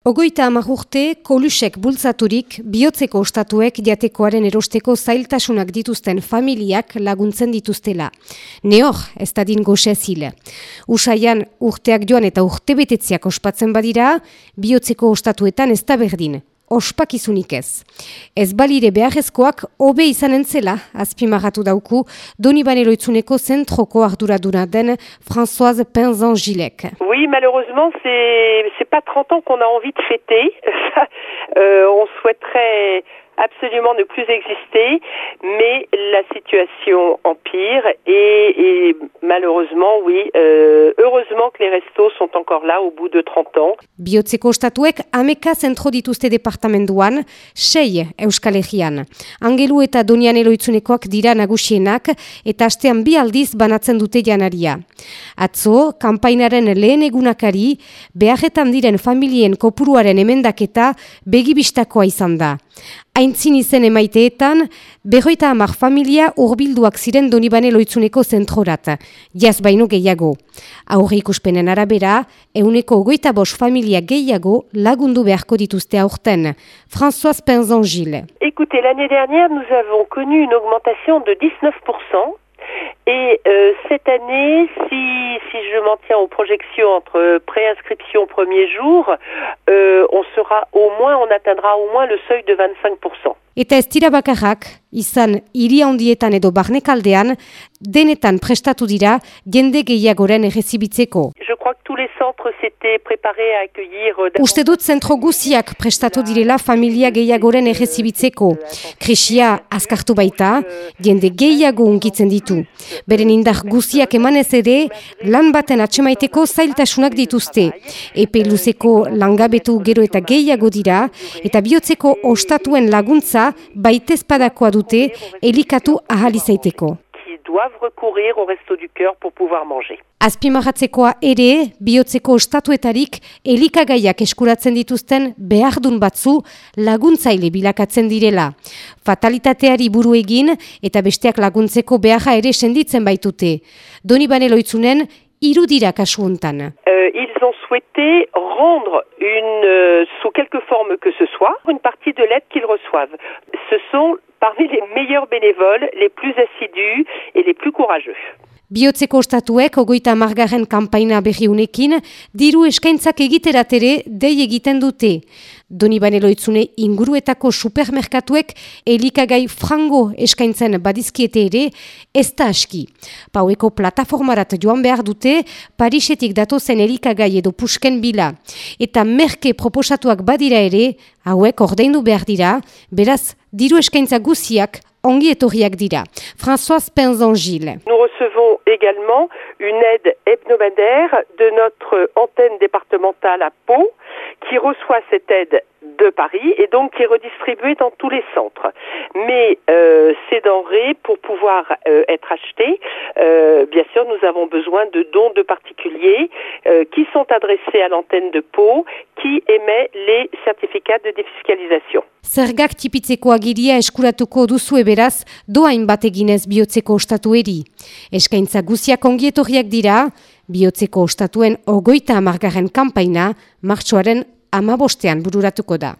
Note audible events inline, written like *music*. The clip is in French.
Ogoita amagurte, kolusek bultzaturik, bihotzeko ostatuek diatekoaren erosteko zailtasunak dituzten familiak laguntzen dituztela. Neor, ez da din goxezile. Usaian urteak joan eta urte ospatzen badira, bihotzeko ostatuetan ez da berdin ospakizunik ez. Ez balire beharrezkoak hobe izan entzela, azpimagatu dauku, doni baneloitzuneko zentroko arduraduna den Françoise Penzan-Gilek. Oui, malheureusement, c'est pas 30 ans qu'on a envie de fêter. *laughs* euh, on souhaiterait absolument ne plus exister, mais la situation empire et, et malheureusement, oui, euh, heureusement que les restos sont encore là au bout de 30 ans. Biotzeko estatuek ameka zentro dituzte departamentuan, sei Euskal Herrian. Angelu eta Donian eloitzunekoak dira nagusienak eta astean bi aldiz banatzen dute janaria. Atzo, kampainaren lehen egunakari, beharretan diren familien kopuruaren emendaketa begibistakoa izan da. Aintzin izen emaiteetan, berroita hamar familia urbilduak ziren donibane loitzuneko zentrorat, jaz baino gehiago. Aurre ikuspenen arabera, euneko goita bos familia gehiago lagundu beharko dituzte aurten. François Penzangil. Écoutez, l'année dernière, nous avons connu une augmentation de 19%. Et euh, cette année, si, si je m'en tiens aux projections entre préinscription premier jour, euh, on sera au moins, on atteindra au moins le seuil de 25%. Eta ez dira bakarrak, izan hiri handietan edo barnekaldean, denetan prestatu dira jende gehiagoren errezibitzeko. Je s'étaient préparés à accueillir... Euh, Uste dut zentro guziak prestatu direla familia gehiagoren errezibitzeko. Krisia azkartu baita, jende gehiago unkitzen ditu. Beren indar guziak emanez ere, lan baten atxemaiteko zailtasunak dituzte. Epe luzeko langabetu gero eta gehiago dira, eta bihotzeko ostatuen laguntza baitezpadakoa dute elikatu ahalizaiteko. Doivent recourir au resto du cœur pour pouvoir manger. Azpimarratzekoa ere, bihotzeko ostatuetarik elikagaiak eskuratzen dituzten behardun batzu laguntzaile bilakatzen direla. Fatalitateari buru egin eta besteak laguntzeko beharra ere senditzen baitute. Doni baneloitzunen, irudira kasu hontan. Euh, ils ont souhaité rendre une, euh, sous quelque forme que ce soit, une partie de l'aide qu'ils reçoivent. Ce sont parmi les meilleurs bénévoles, les plus assidus et les plus courageux. Biotzeko ostatuek ogoita margarren kampaina berriunekin, diru eskaintzak egiteratere dei egiten dute. Doni baneloitzune inguruetako supermerkatuek elikagai frango eskaintzen badizkiete ere, ez da aski. Paueko plataformarat joan behar dute, Parisetik datozen elikagai edo pusken bila. Eta merke proposatuak badira ere, hauek ordeindu behar dira, beraz, diru eskaintza guziak Nous recevons également une aide hebdomadaire de notre antenne départementale à Pau qui reçoit cette aide de Paris et donc qui est redistribuée dans tous les centres. Mais euh, ces denrées, pour pouvoir euh, être achetées, euh, bien sûr, nous avons besoin de dons de particuliers euh, qui sont adressés à l'antenne de Pau qui émet les certificats de défiscalisation. Zergak tipitzeko agiria eskuratuko duzu eberaz, doain bat eginez bihotzeko ostatueri. Eskaintza guziak ongietorriak dira, bihotzeko ostatuen ogoita amargaren kampaina, martxoaren amabostean bururatuko da.